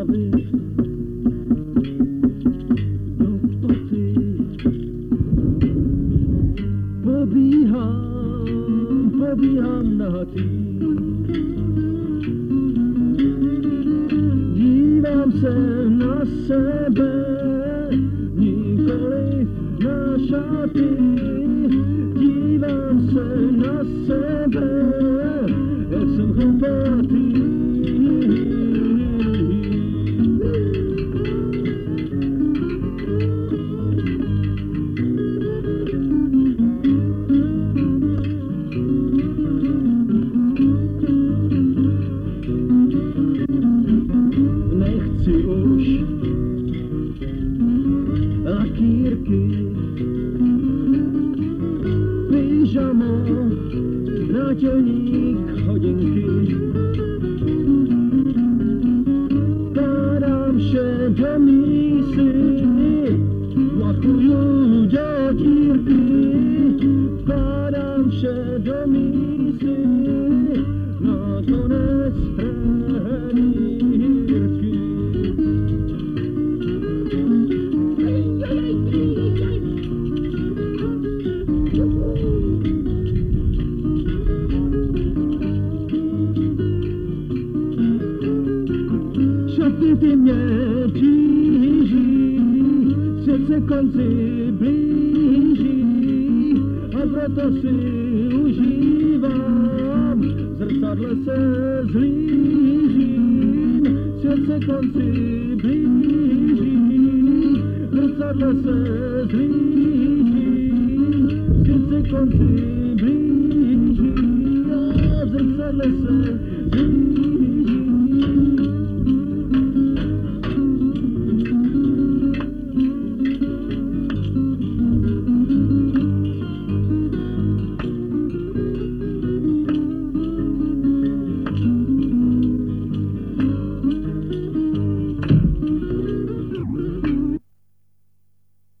hlavy do pobíhám, pobíhám nahatý. Dívám se na sebe, nikoli na šaty. Dívám se na sebe, jak jsem chlapatý. Pyžamo, nátělník, hodinky. Vkládám vše do mísy, lakuju dětírky. Vkládám vše do mísy, Přepity mě kříží, srdce se konci blíží, a proto si užívám, zrcadle se zlížím, srdce se konci blíží, zrcadle se zlížím, srdce se konci blíží, a zrcadle se zlížím.